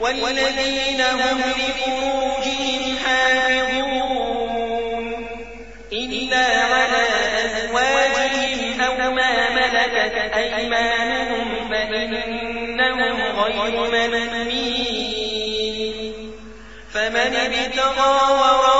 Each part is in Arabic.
والذين هم لفروجهم حافظون. إلا على أزواجهم أو ما ملكت أيمانهم فإنهم غير ممنين فمن ابتغى وراء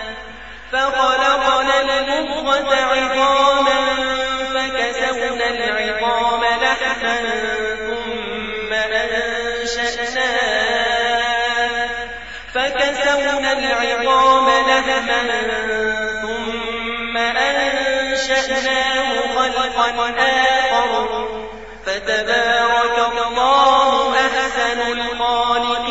فخلقنا المضغة عظاما فكسونا العظام لحما ثم أنشأناه فكسونا العظام لحما ثم أنشأناه خلقا آخر. فتبارك الله أحسن الخالقين.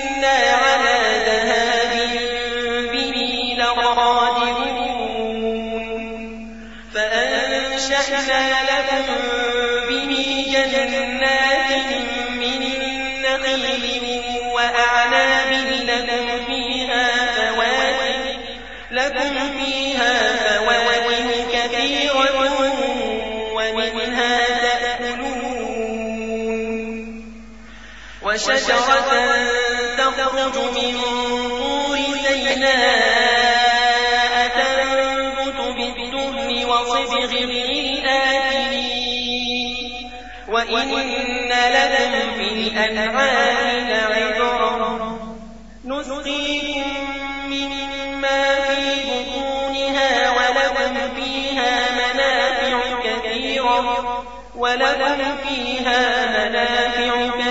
وشجرة تخرج من طور سيناء تنبت بالدهن وصبغ للآكلين. وإن لكم في الأنعام لعبرة نسقيكم مما في بطونها ولكم فيها منافع كثيرة. ولكم فيها منافع كثيرة.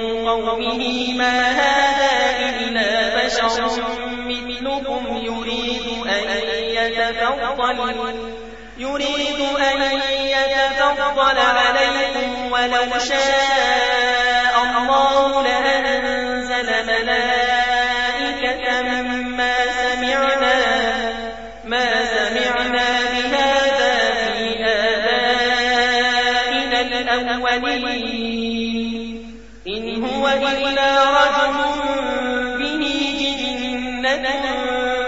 قومه ما هذا إلا بشر مثلكم يريد أن يتفضل يريد أن يتفضل عليكم ولو شاء إِلَّا رَجُلٌ بِهِ جِنَّةٌ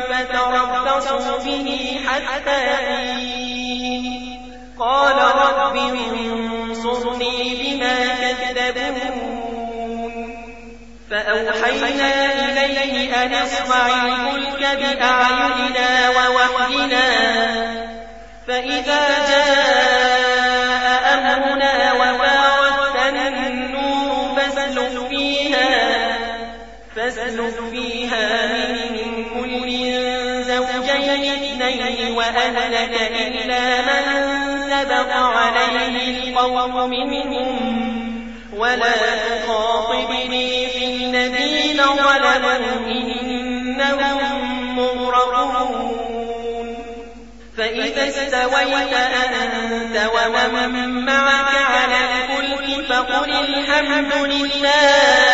فَتَرَبَّصُوا بِهِ حَتَّىٰ حِينٍ. قَالَ رَبِّ انصُرْنِي بِمَا كَذَّبُونِ. فَأَوْحَيْنَا إِلَيْهِ أَنِ اصْنَعِ الْفُلْكَ بِأَعْيُنِنَا وَوَحْيِنَا. فَإِذَا جَاءَ أَمْرُنَا وَفَارَ فاسلك فيها من كل زوجين اثنين وأهلك إلا من سبق عليه القوم منهم ولا تخاطبني في الذين ظلموا إنهم مغرقون فإذا استويت أنت ومن معك على الفلك فقل الحمد لله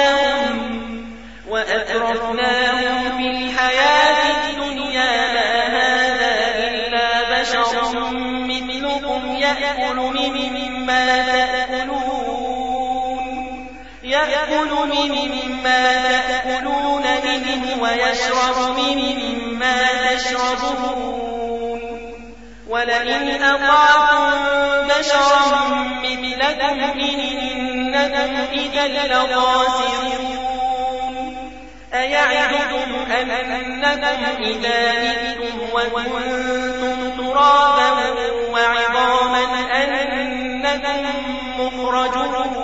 وأترفناهم في الحياة الدنيا ما هذا إلا بشر مثلكم يأكل مما تأكلون يأكل مما تأكلون منه ويشرب مما تشربون ولئن أطعتم بشرا مثلكم إنكم إذا لخاسرون أيعدكم أنكم إذا متم وكنتم ترابا وعظاما أنكم مخرجون.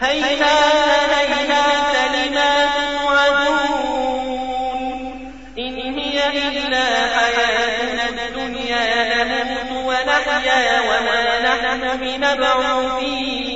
هيهات هيهات لما توعدون. إن هي إلا حياتنا الدنيا نموت ونحيا وما نحن بمبعوثين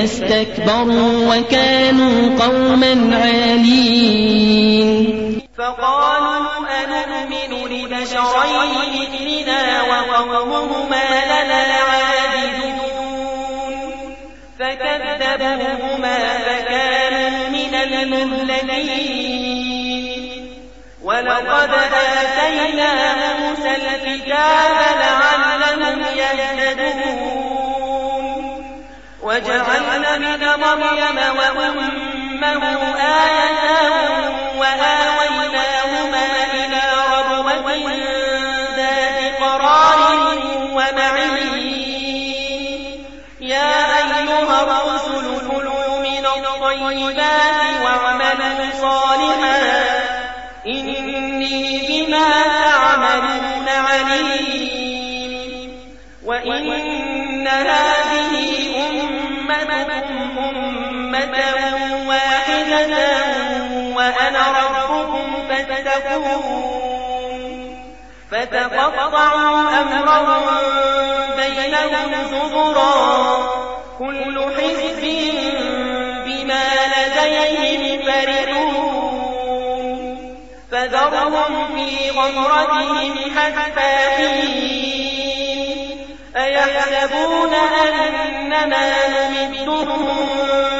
فاستكبروا وكانوا قوما عالين. فقالوا أنؤمن لبشرين مثلنا وقومهما لنا عابدون. فكذبوهما فكانوا من المهلكين. ولقد آتينا موسى الكتاب لعلهم يهتدون. ابن مريم وأمه آية وآويناهما إلى ربوة ذات قرار ومعين. يا أيها الرسل كلوا من الطيبات واعملوا صالحا. إني بما تعملون عليم. وإن واحدة وأنا ربكم فاتقون فتقطعوا أمرهم بينهم زبرا كل حزب بما لديهم فرحون فذرهم في غمرتهم حتى حين أيحسبون أنما نمدهم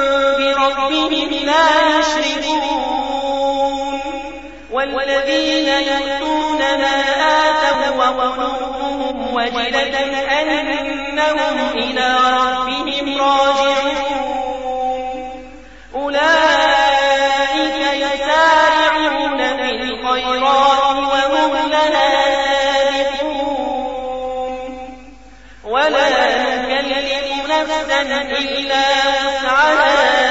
بربهم لا يشركون والذين يؤتون ما آتوا وقلوبهم وجلة أنهم إلى ربهم راجعون. أولئك يسارعون في الخيرات وهم لها ولا نكلف نفسا إلا وسعها.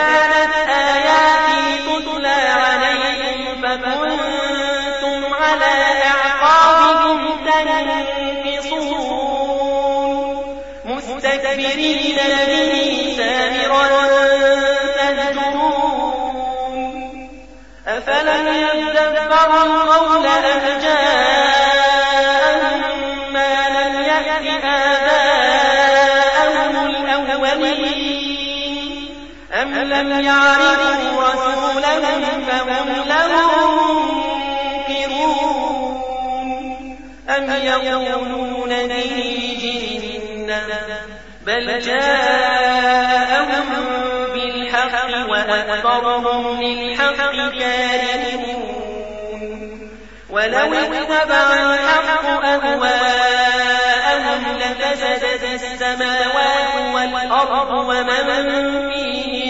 كانت آياتي تتلى عليكم فكنتم على أعقابكم تنكصون مستكبرين به سامرا تهجرون. أفلم يدبروا القول أم أم لم يعرفوا رسولهم فهم له منكرون أم يقولون به جنة بل جاءهم بالحق وأكثرهم للحق كارهون ولو اتبع الحق أهواءهم لفسدت السماوات والأرض ومن فيهن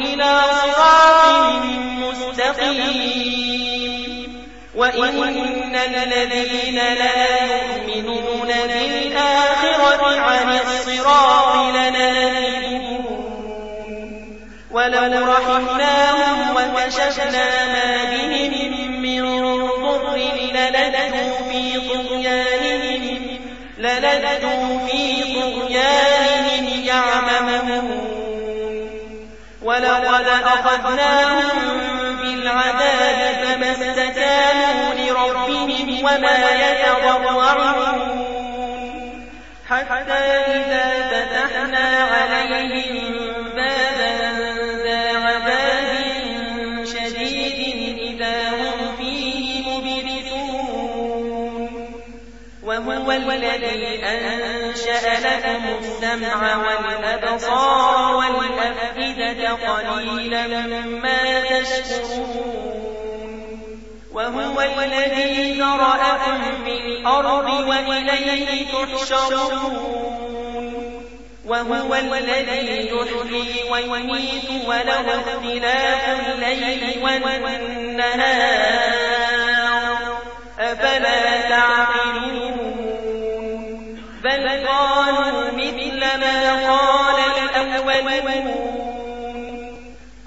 وإن الذين لا يؤمنون بالآخرة عن الصراط لناكبون ولو رحمناهم وكشفنا ما بهم من ضر للجوا في طغيانهم للجوا في طغيانهم يعمهون ولقد أخذناهم بالعذاب فما استكانوا لربهم وما يتضرعون. حتى إذا فتحنا عليهم وهو الذي أنشأ لكم السمع والأبصار والأفئدة قليلا ما تشكرون. وهو الذي ذرأكم في الأرض وإليه تحشرون. وهو الذي يحيي ويميت وله اختلاف الليل والنهار. أفلا تعقلون؟ قالوا مثل ما قال الأولون.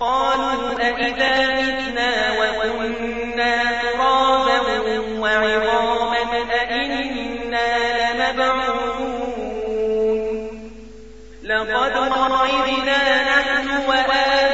قالوا أئذا متنا وكنا ترابا وعظاما أئنا لمبعوثون. لقد وعدنا نحن وآباؤنا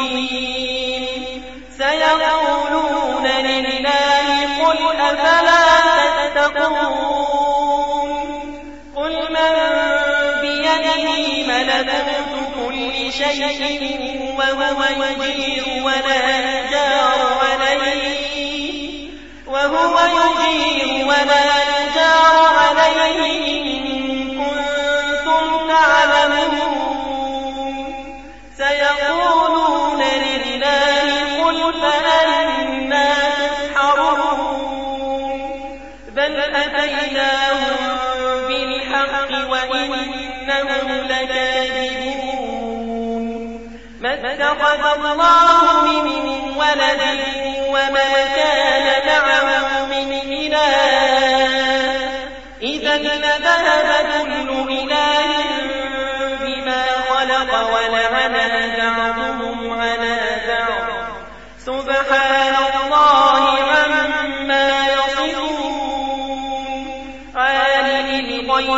ملكوت كل شيء وهو يجير ولا يجار عليه وهو يجير ولا يجار عليه كنتم تعلمون سيقولون لله قل فأنا تسحرون بل أتيناهم بالحق وإنهم لكاذبون. ما اتخذ الله من ولد وما كان معه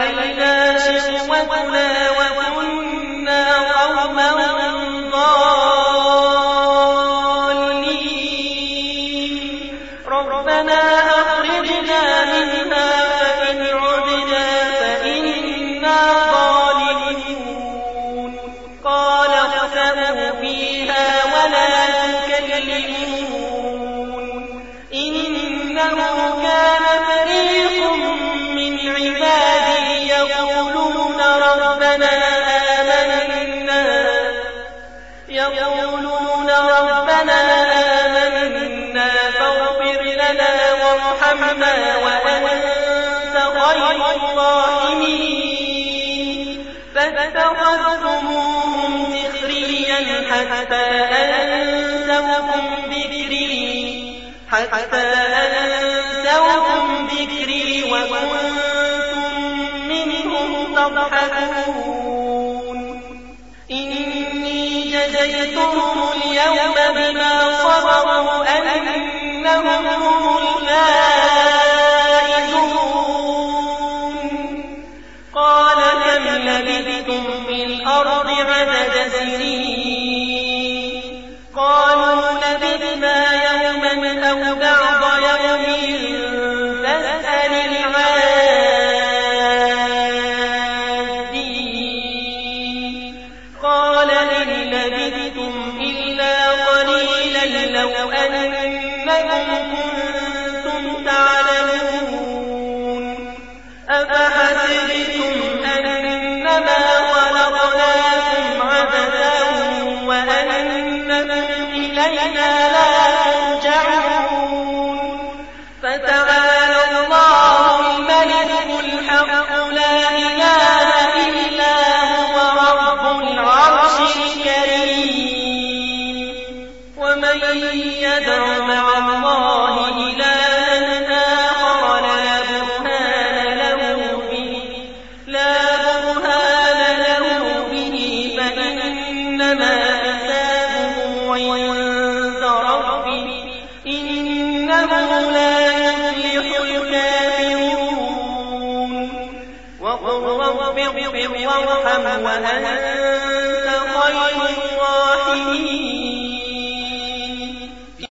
علينا شقوتنا بيننا وأنت غير الظالمين فاتخذتموهم سخريا حتى أنسوكم ذكري حتى أنسوكم ذكري وكنتم منهم تضحكون. إني جزيتهم اليوم بما صبروا أنهم فتغ